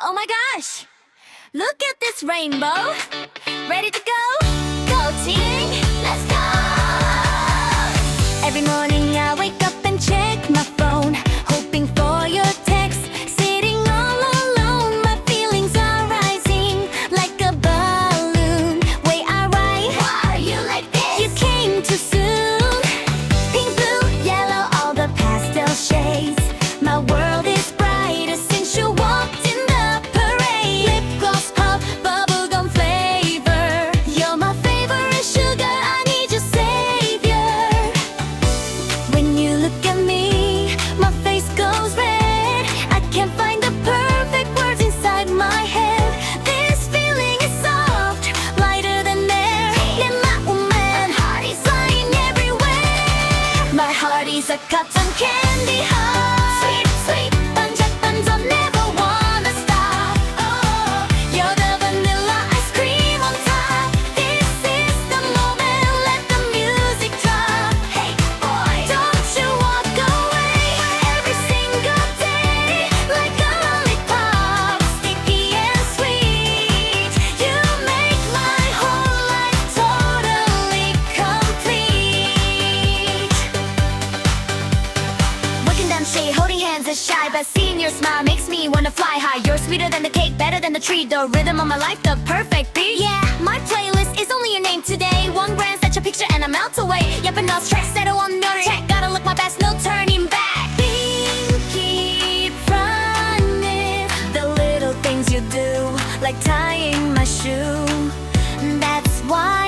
Oh my gosh! Look at this rainbow! Ready to go? いざ勝つん shy, but seeing your smile makes me wanna fly high. You're sweeter than the cake, better than the tree. The rhythm of my life, the perfect beat. Yeah, my playlist is only your name today. One grand, set your picture, and I melt away. Yep, and I'll stress, settle on no check. Gotta look my best, no turning back. Keep running. The little things you do, like tying my shoe. That's why.